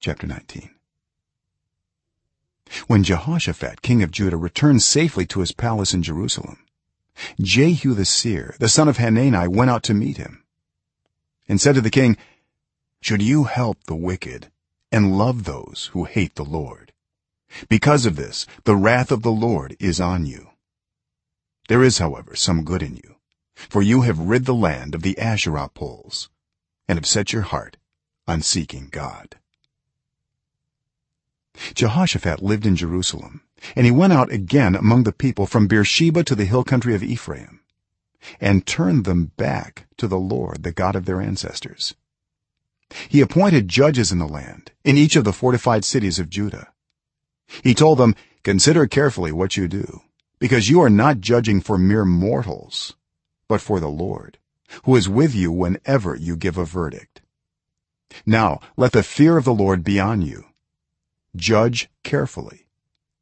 chapter 19 when jehoshaphat king of judah returned safely to his palace in jerusalem jehu the seer the son of hanani went out to meet him and said to the king should you help the wicked and love those who hate the lord? Because of this the wrath of the lord is on you. There is however some good in you for you have rid the land of the asherah poles and have set your heart on seeking god jehoshaphat lived in jerusalem and he went out again among the people from beersheba to the hill country of ephraim and turned them back to the lord the god of their ancestors. He appointed judges in the land in each of the fortified cities of judah. He told them consider carefully what you do because you are not judging for mere mortals but for the lord who is with you whenever you give a verdict. Now let the fear of the lord be on you judge carefully.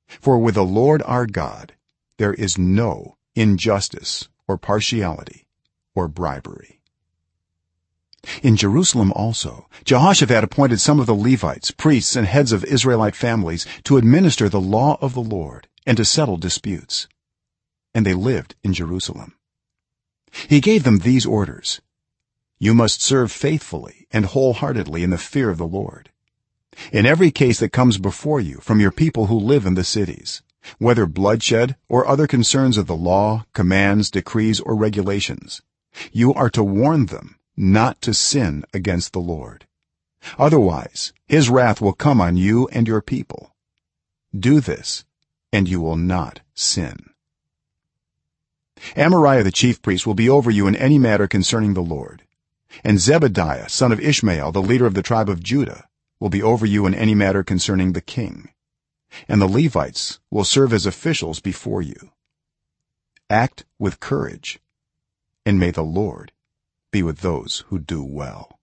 For with the lord our god there is no injustice or partiality or bribery. In jerusalem also jehoshaphat appointed some of the levites priests and heads of israelite families to administer the law of the lord and to settle disputes. And they lived in jerusalem. He gave them these orders you must serve faithfully and wholeheartedly in the fear of the lord in every case that comes before you from your people who live in the cities whether bloodshed or other concerns of the law commands decrees or regulations you are to warn them not to sin against the lord. Otherwise his wrath will come on you and your people. Do this and you will not sin. Amariah the chief priest will be over you in any matter concerning the lord. And zebadiah son of ishmael the leader of the tribe of judah will be over you in any matter concerning the king and the levites will serve as officials before you. Act with courage and may the lord be with those who do well